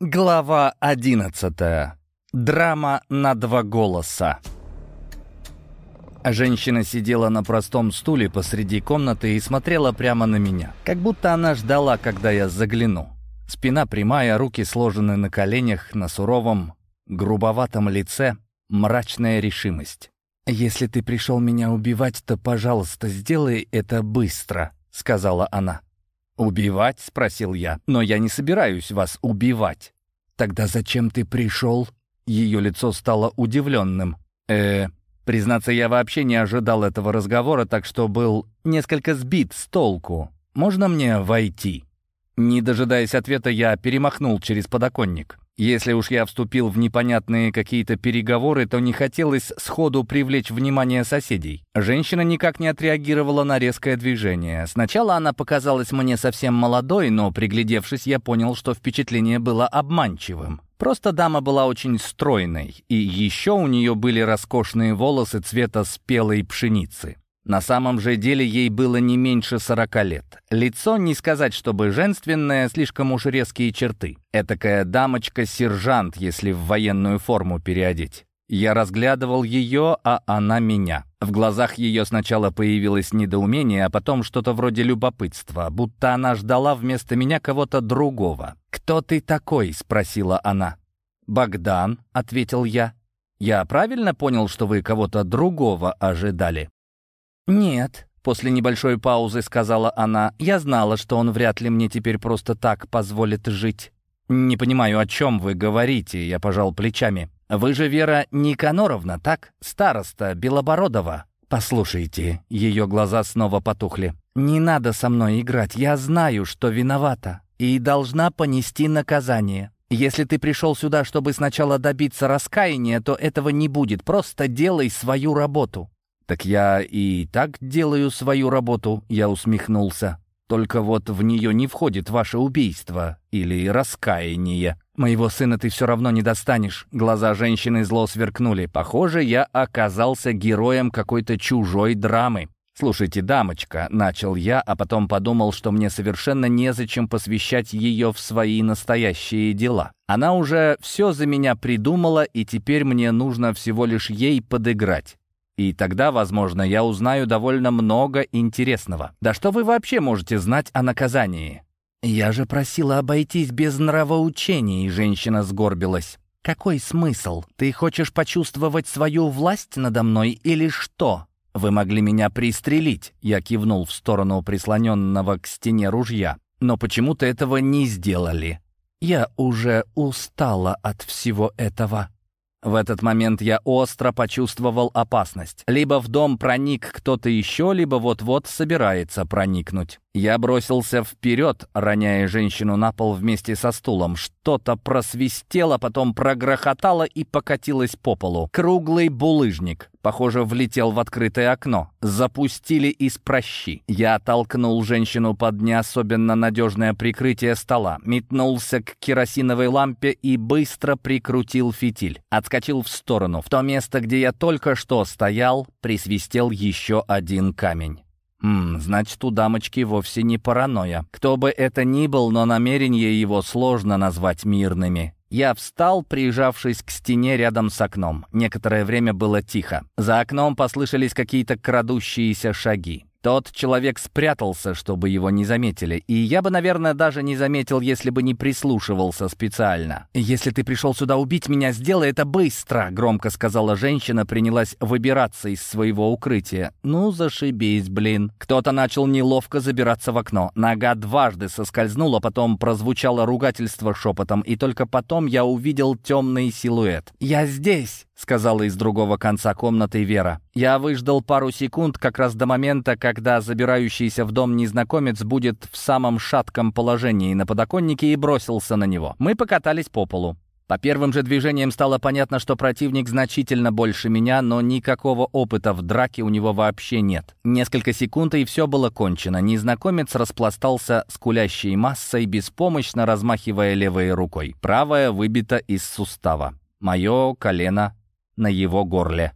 Глава одиннадцатая. Драма на два голоса. Женщина сидела на простом стуле посреди комнаты и смотрела прямо на меня, как будто она ждала, когда я загляну. Спина прямая, руки сложены на коленях, на суровом, грубоватом лице мрачная решимость. «Если ты пришел меня убивать, то, пожалуйста, сделай это быстро», — сказала она. «Убивать?» — спросил я. «Но я не собираюсь вас убивать». «Тогда зачем ты пришел?» Ее лицо стало удивленным. э Признаться, я вообще не ожидал этого разговора, так что был несколько сбит с толку. «Можно мне войти?» Не дожидаясь ответа, я перемахнул через подоконник. Если уж я вступил в непонятные какие-то переговоры, то не хотелось сходу привлечь внимание соседей. Женщина никак не отреагировала на резкое движение. Сначала она показалась мне совсем молодой, но, приглядевшись, я понял, что впечатление было обманчивым. Просто дама была очень стройной, и еще у нее были роскошные волосы цвета спелой пшеницы. На самом же деле ей было не меньше сорока лет. Лицо, не сказать, чтобы женственное, слишком уж резкие черты. Этакая дамочка-сержант, если в военную форму переодеть. Я разглядывал ее, а она меня. В глазах ее сначала появилось недоумение, а потом что-то вроде любопытства, будто она ждала вместо меня кого-то другого. «Кто ты такой?» — спросила она. «Богдан», — ответил я. «Я правильно понял, что вы кого-то другого ожидали?» «Нет», — после небольшой паузы сказала она, «я знала, что он вряд ли мне теперь просто так позволит жить». «Не понимаю, о чем вы говорите», — я пожал плечами. «Вы же Вера Никаноровна, так? Староста Белобородова». «Послушайте», — ее глаза снова потухли. «Не надо со мной играть, я знаю, что виновата и должна понести наказание. Если ты пришел сюда, чтобы сначала добиться раскаяния, то этого не будет, просто делай свою работу». «Так я и так делаю свою работу», — я усмехнулся. «Только вот в нее не входит ваше убийство или раскаяние. Моего сына ты все равно не достанешь». Глаза женщины зло сверкнули. «Похоже, я оказался героем какой-то чужой драмы». «Слушайте, дамочка», — начал я, а потом подумал, что мне совершенно незачем посвящать ее в свои настоящие дела. Она уже все за меня придумала, и теперь мне нужно всего лишь ей подыграть. И тогда, возможно, я узнаю довольно много интересного. Да что вы вообще можете знать о наказании? «Я же просила обойтись без нравоучений», — женщина сгорбилась. «Какой смысл? Ты хочешь почувствовать свою власть надо мной или что?» «Вы могли меня пристрелить», — я кивнул в сторону прислоненного к стене ружья. «Но почему-то этого не сделали. Я уже устала от всего этого». В этот момент я остро почувствовал опасность. Либо в дом проник кто-то еще, либо вот-вот собирается проникнуть. Я бросился вперед, роняя женщину на пол вместе со стулом. Что-то просвистело, потом прогрохотало и покатилось по полу. Круглый булыжник, похоже, влетел в открытое окно. Запустили из прощи. Я толкнул женщину под не особенно надежное прикрытие стола, метнулся к керосиновой лампе и быстро прикрутил фитиль. Отскочил в сторону. В то место, где я только что стоял, присвистел еще один камень. Хм, значит, у дамочки вовсе не паранойя. Кто бы это ни был, но намерения его сложно назвать мирными. Я встал, прижавшись к стене рядом с окном. Некоторое время было тихо. За окном послышались какие-то крадущиеся шаги. Тот человек спрятался, чтобы его не заметили, и я бы, наверное, даже не заметил, если бы не прислушивался специально. «Если ты пришел сюда убить меня, сделай это быстро!» — громко сказала женщина, принялась выбираться из своего укрытия. «Ну, зашибись, блин!» Кто-то начал неловко забираться в окно. Нога дважды соскользнула, потом прозвучало ругательство шепотом, и только потом я увидел темный силуэт. «Я здесь!» — сказала из другого конца комнаты Вера. Я выждал пару секунд как раз до момента, когда забирающийся в дом незнакомец будет в самом шатком положении на подоконнике и бросился на него. Мы покатались по полу. По первым же движениям стало понятно, что противник значительно больше меня, но никакого опыта в драке у него вообще нет. Несколько секунд, и все было кончено. Незнакомец распластался скулящей массой, беспомощно размахивая левой рукой. Правая выбита из сустава. Мое колено на его горле.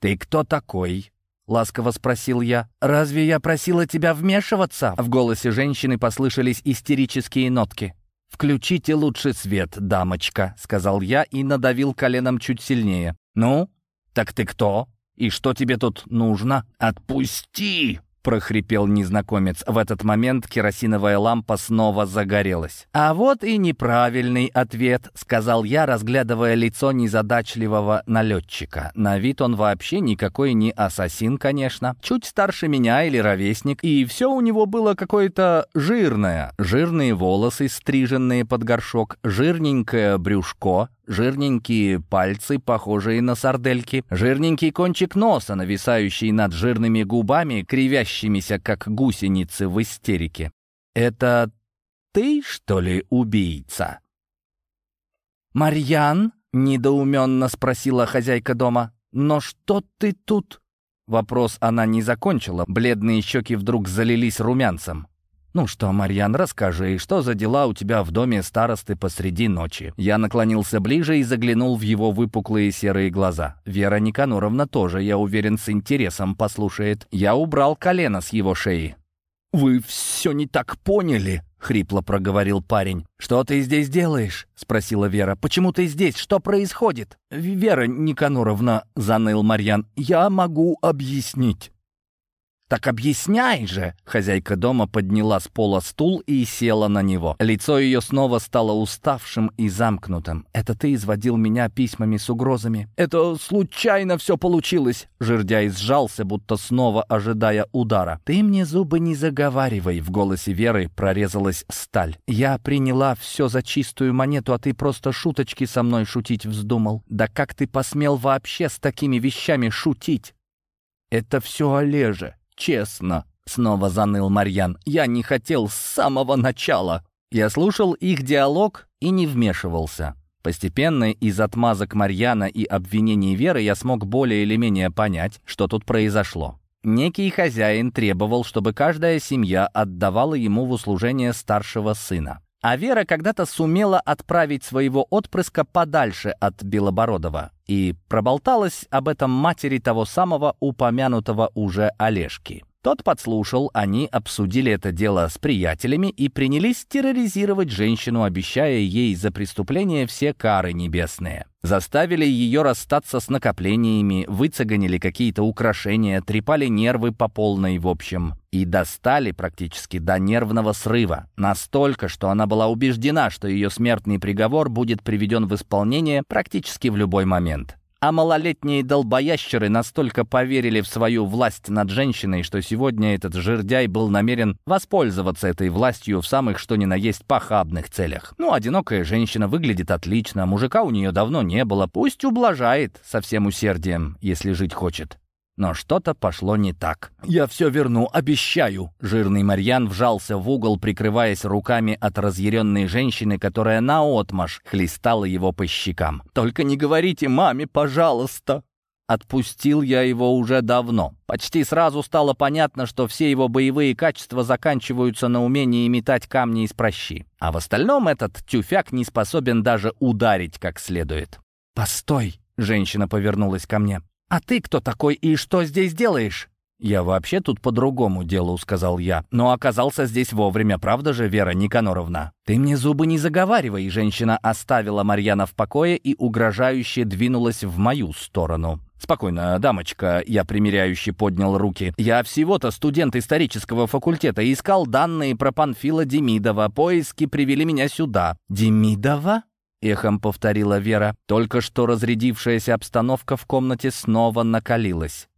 «Ты кто такой?» — ласково спросил я. «Разве я просила тебя вмешиваться?» В голосе женщины послышались истерические нотки. «Включите лучше свет, дамочка», — сказал я и надавил коленом чуть сильнее. «Ну, так ты кто? И что тебе тут нужно?» «Отпусти!» — прохрипел незнакомец. В этот момент керосиновая лампа снова загорелась. «А вот и неправильный ответ», — сказал я, разглядывая лицо незадачливого налетчика. На вид он вообще никакой не ассасин, конечно. Чуть старше меня или ровесник, и все у него было какое-то жирное. Жирные волосы, стриженные под горшок, жирненькое брюшко, жирненькие пальцы, похожие на сардельки, жирненький кончик носа, нависающий над жирными губами, кривящимися, как гусеницы в истерике. «Это ты, что ли, убийца?» «Марьян?» — недоуменно спросила хозяйка дома. «Но что ты тут?» Вопрос она не закончила, бледные щеки вдруг залились румянцем. «Ну что, Марьян, расскажи, что за дела у тебя в доме старосты посреди ночи?» Я наклонился ближе и заглянул в его выпуклые серые глаза. Вера Никаноровна тоже, я уверен, с интересом послушает. Я убрал колено с его шеи. «Вы все не так поняли», — хрипло проговорил парень. «Что ты здесь делаешь?» — спросила Вера. «Почему ты здесь? Что происходит?» «Вера Никаноровна», — заныл Марьян, — «я могу объяснить». «Так объясняй же!» Хозяйка дома подняла с пола стул и села на него. Лицо ее снова стало уставшим и замкнутым. «Это ты изводил меня письмами с угрозами?» «Это случайно все получилось!» Жердяй сжался, будто снова ожидая удара. «Ты мне зубы не заговаривай!» В голосе Веры прорезалась сталь. «Я приняла все за чистую монету, а ты просто шуточки со мной шутить вздумал. Да как ты посмел вообще с такими вещами шутить?» «Это все Олеже!» Честно», — снова заныл Марьян. «Я не хотел с самого начала». Я слушал их диалог и не вмешивался. Постепенно из отмазок Марьяна и обвинений Веры я смог более или менее понять, что тут произошло. Некий хозяин требовал, чтобы каждая семья отдавала ему в услужение старшего сына. А Вера когда-то сумела отправить своего отпрыска подальше от Белобородова и проболталась об этом матери того самого упомянутого уже Олежки. Тот подслушал, они обсудили это дело с приятелями и принялись терроризировать женщину, обещая ей за преступление все кары небесные. Заставили ее расстаться с накоплениями, выцеганили какие-то украшения, трепали нервы по полной в общем. И достали практически до нервного срыва. Настолько, что она была убеждена, что ее смертный приговор будет приведен в исполнение практически в любой момент. А малолетние долбоящеры настолько поверили в свою власть над женщиной, что сегодня этот жердяй был намерен воспользоваться этой властью в самых что ни на есть похабных целях. Ну, одинокая женщина выглядит отлично, мужика у нее давно не было, пусть ублажает со всем усердием, если жить хочет. Но что-то пошло не так. «Я все верну, обещаю!» Жирный Марьян вжался в угол, прикрываясь руками от разъяренной женщины, которая наотмашь хлестала его по щекам. «Только не говорите маме, пожалуйста!» Отпустил я его уже давно. Почти сразу стало понятно, что все его боевые качества заканчиваются на умении метать камни из прощи. А в остальном этот тюфяк не способен даже ударить как следует. «Постой!» — женщина повернулась ко мне. «А ты кто такой и что здесь делаешь?» «Я вообще тут по другому делу», — сказал я. «Но оказался здесь вовремя, правда же, Вера Никаноровна?» «Ты мне зубы не заговаривай», — женщина оставила Марьяна в покое и угрожающе двинулась в мою сторону. «Спокойно, дамочка», — я примиряюще поднял руки. «Я всего-то студент исторического факультета искал данные про Панфила Демидова. Поиски привели меня сюда». «Демидова?» Эхом повторила Вера. Только что разрядившаяся обстановка в комнате снова накалилась.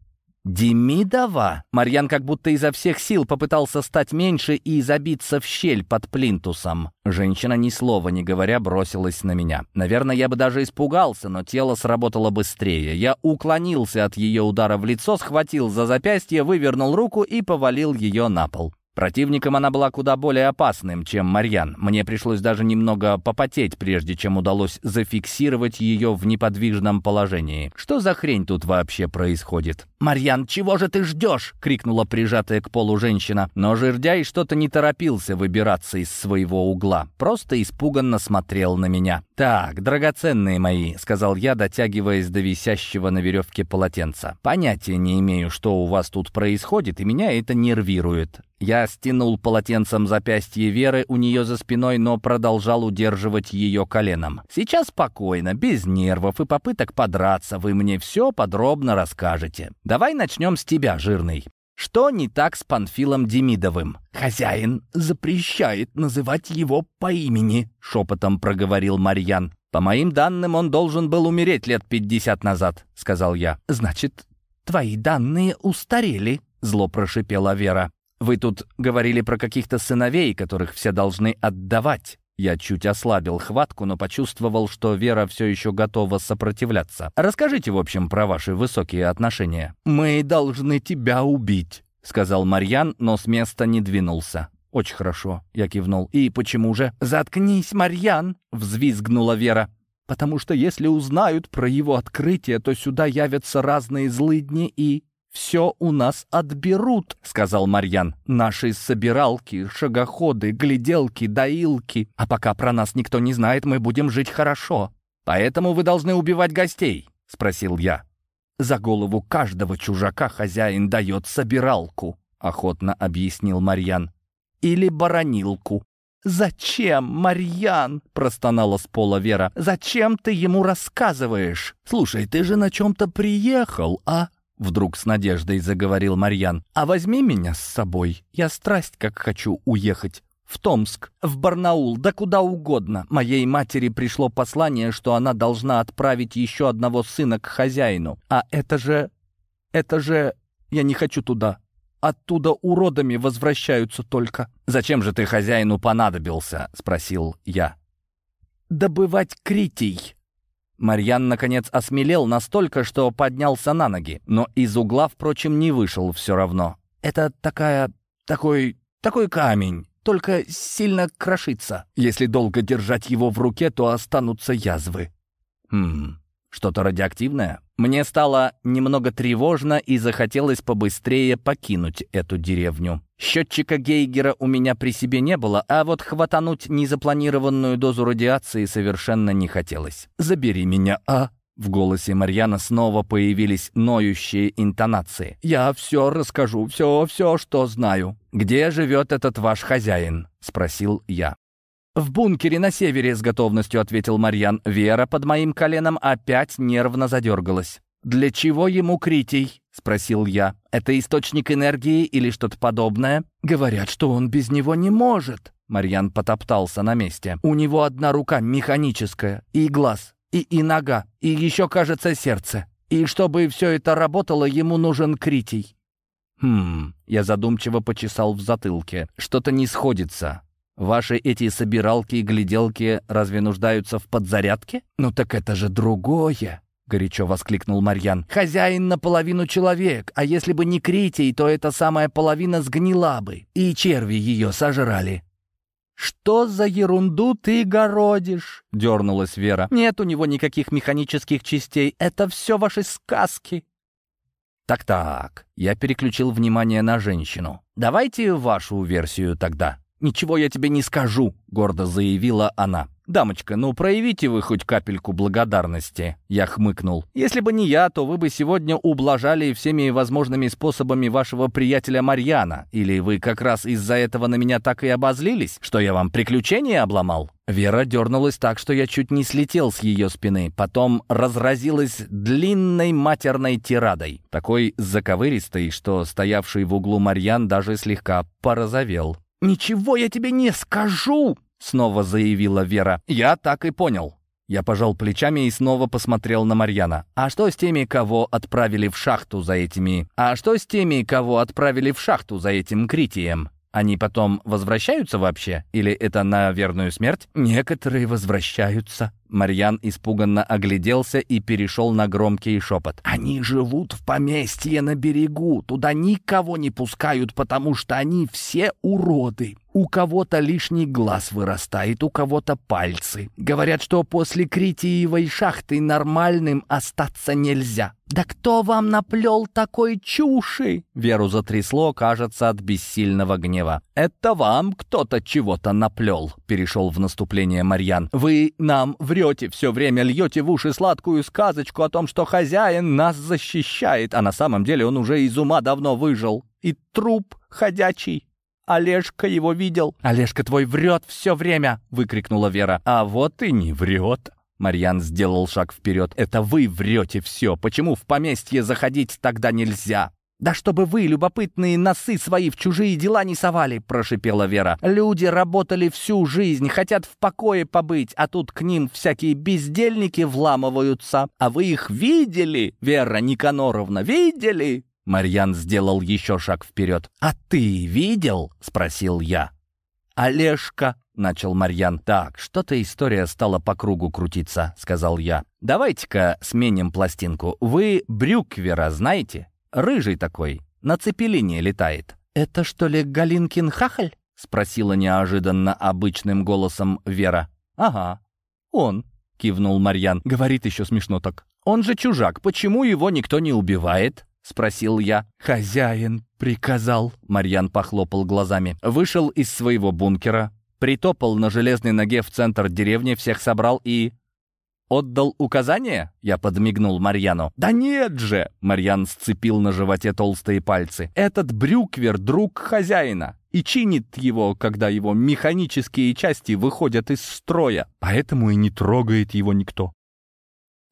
«Демидова?» Марьян как будто изо всех сил попытался стать меньше и забиться в щель под плинтусом. Женщина, ни слова не говоря, бросилась на меня. Наверное, я бы даже испугался, но тело сработало быстрее. Я уклонился от ее удара в лицо, схватил за запястье, вывернул руку и повалил ее на пол. Противником она была куда более опасным, чем Марьян. Мне пришлось даже немного попотеть, прежде чем удалось зафиксировать ее в неподвижном положении. Что за хрень тут вообще происходит? «Марьян, чего же ты ждешь?» — крикнула прижатая к полу женщина. Но жердяй что-то не торопился выбираться из своего угла. Просто испуганно смотрел на меня. «Так, драгоценные мои», — сказал я, дотягиваясь до висящего на веревке полотенца. «Понятия не имею, что у вас тут происходит, и меня это нервирует. Я стянул полотенцем запястье Веры у нее за спиной, но продолжал удерживать ее коленом. «Сейчас спокойно, без нервов и попыток подраться. Вы мне все подробно расскажете. Давай начнем с тебя, жирный. Что не так с Панфилом Демидовым? «Хозяин запрещает называть его по имени», — шепотом проговорил Марьян. «По моим данным, он должен был умереть лет пятьдесят назад», — сказал я. «Значит, твои данные устарели», — зло прошипела Вера. «Вы тут говорили про каких-то сыновей, которых все должны отдавать». Я чуть ослабил хватку, но почувствовал, что Вера все еще готова сопротивляться. «Расскажите, в общем, про ваши высокие отношения». «Мы должны тебя убить», — сказал Марьян, но с места не двинулся. «Очень хорошо», — я кивнул. «И почему же?» «Заткнись, Марьян!» — взвизгнула Вера. «Потому что если узнают про его открытие, то сюда явятся разные злыдни и все у нас отберут», — сказал Марьян. «Наши собиралки, шагоходы, гляделки, доилки. А пока про нас никто не знает, мы будем жить хорошо. Поэтому вы должны убивать гостей», — спросил я. «За голову каждого чужака хозяин дает собиралку», — охотно объяснил Марьян. «Или баранилку». «Зачем, Марьян?» — простонала с пола Вера. «Зачем ты ему рассказываешь? Слушай, ты же на чем-то приехал, а?» Вдруг с надеждой заговорил Марьян. «А возьми меня с собой. Я страсть как хочу уехать. В Томск, в Барнаул, да куда угодно. Моей матери пришло послание, что она должна отправить еще одного сына к хозяину. А это же... это же... Я не хочу туда. Оттуда уродами возвращаются только. «Зачем же ты хозяину понадобился?» — спросил я. «Добывать критий», Марьян, наконец, осмелел настолько, что поднялся на ноги, но из угла, впрочем, не вышел все равно. «Это такая... такой... такой камень, только сильно крошится. Если долго держать его в руке, то останутся язвы». «Хм... что-то радиоактивное?» Мне стало немного тревожно и захотелось побыстрее покинуть эту деревню. Счетчика Гейгера у меня при себе не было, а вот хватануть незапланированную дозу радиации совершенно не хотелось. «Забери меня, а?» В голосе Марьяна снова появились ноющие интонации. «Я все расскажу, все-все, что знаю». «Где живет этот ваш хозяин?» — спросил я. «В бункере на севере», — с готовностью ответил Марьян. Вера под моим коленом опять нервно задергалась. «Для чего ему критий?» — спросил я. «Это источник энергии или что-то подобное?» «Говорят, что он без него не может». Марьян потоптался на месте. «У него одна рука механическая, и глаз, и, и нога, и еще, кажется, сердце. И чтобы все это работало, ему нужен критий». «Хм...» — я задумчиво почесал в затылке. «Что-то не сходится. Ваши эти собиралки и гляделки разве нуждаются в подзарядке? Ну так это же другое!» — горячо воскликнул Марьян. «Хозяин наполовину человек, а если бы не Критий, то эта самая половина сгнила бы, и черви ее сожрали». «Что за ерунду ты городишь?» — дернулась Вера. «Нет у него никаких механических частей, это все ваши сказки». «Так-так», — я переключил внимание на женщину. «Давайте вашу версию тогда». «Ничего я тебе не скажу», — гордо заявила она. «Дамочка, ну проявите вы хоть капельку благодарности», — я хмыкнул. «Если бы не я, то вы бы сегодня ублажали всеми возможными способами вашего приятеля Марьяна. Или вы как раз из-за этого на меня так и обозлились, что я вам приключения обломал?» Вера дернулась так, что я чуть не слетел с ее спины. Потом разразилась длинной матерной тирадой. Такой заковыристой, что стоявший в углу Марьян даже слегка порозовел. «Ничего я тебе не скажу!» — снова заявила Вера. «Я так и понял». Я пожал плечами и снова посмотрел на Марьяна. «А что с теми, кого отправили в шахту за этими... А что с теми, кого отправили в шахту за этим критием? Они потом возвращаются вообще? Или это на верную смерть?» «Некоторые возвращаются». Марьян испуганно огляделся и перешел на громкий шепот. «Они живут в поместье на берегу. Туда никого не пускают, потому что они все уроды. У кого-то лишний глаз вырастает, у кого-то пальцы. Говорят, что после Критиевой шахты нормальным остаться нельзя. «Да кто вам наплел такой чуши?» Веру затрясло, кажется, от бессильного гнева. «Это вам кто-то чего-то наплел», — перешел в наступление Марьян. «Вы нам врете, все время льете в уши сладкую сказочку о том, что хозяин нас защищает, а на самом деле он уже из ума давно выжил. И труп ходячий. Олежка его видел. Олежка твой врет все время!» — выкрикнула Вера. «А вот и не врет!» Марьян сделал шаг вперед. «Это вы врете все. Почему в поместье заходить тогда нельзя?» «Да чтобы вы, любопытные носы свои, в чужие дела не совали!» — прошипела Вера. «Люди работали всю жизнь, хотят в покое побыть, а тут к ним всякие бездельники вламываются. А вы их видели, Вера Никаноровна, видели?» Марьян сделал еще шаг вперед. «А ты видел?» — спросил я. «Олежка», — начал Марьян. «Так, что-то история стала по кругу крутиться», — сказал я. «Давайте-ка сменим пластинку. Вы Брюквера знаете? Рыжий такой, на цепелине летает». «Это что ли Галинкин хахаль?» — спросила неожиданно обычным голосом Вера. «Ага, он», — кивнул Марьян. «Говорит еще смешно так. Он же чужак, почему его никто не убивает?» — спросил я. «Хозяин приказал», — Марьян похлопал глазами. Вышел из своего бункера, притопал на железной ноге в центр деревни, всех собрал и... «Отдал указание?» — я подмигнул Марьяну. «Да нет же!» — Марьян сцепил на животе толстые пальцы. «Этот брюквер — друг хозяина и чинит его, когда его механические части выходят из строя. Поэтому и не трогает его никто».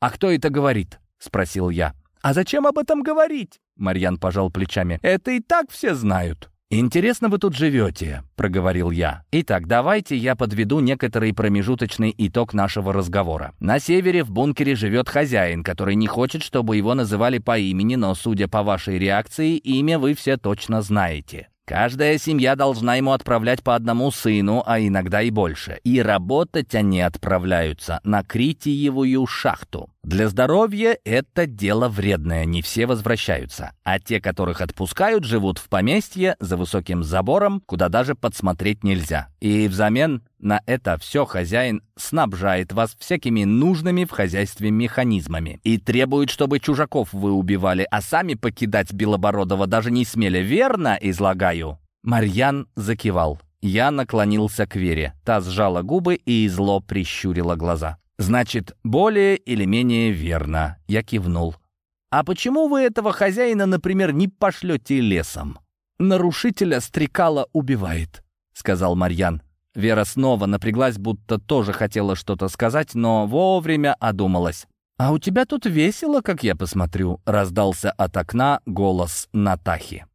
«А кто это говорит?» — спросил я. «А зачем об этом говорить?» — Марьян пожал плечами. «Это и так все знают». «Интересно вы тут живете», — проговорил я. «Итак, давайте я подведу некоторый промежуточный итог нашего разговора. На севере в бункере живет хозяин, который не хочет, чтобы его называли по имени, но, судя по вашей реакции, имя вы все точно знаете. Каждая семья должна ему отправлять по одному сыну, а иногда и больше. И работать они отправляются на Критиевую шахту. Для здоровья это дело вредное, не все возвращаются. А те, которых отпускают, живут в поместье за высоким забором, куда даже подсмотреть нельзя. И взамен на это все хозяин снабжает вас всякими нужными в хозяйстве механизмами. И требует, чтобы чужаков вы убивали, а сами покидать Белобородова даже не смели. Верно излагаю?» Марьян закивал. Я наклонился к Вере. Та сжала губы и зло прищурила глаза. «Значит, более или менее верно», — я кивнул. «А почему вы этого хозяина, например, не пошлете лесом?» «Нарушителя стрекала убивает», — сказал Марьян. Вера снова напряглась, будто тоже хотела что-то сказать, но вовремя одумалась. «А у тебя тут весело, как я посмотрю», — раздался от окна голос Натахи.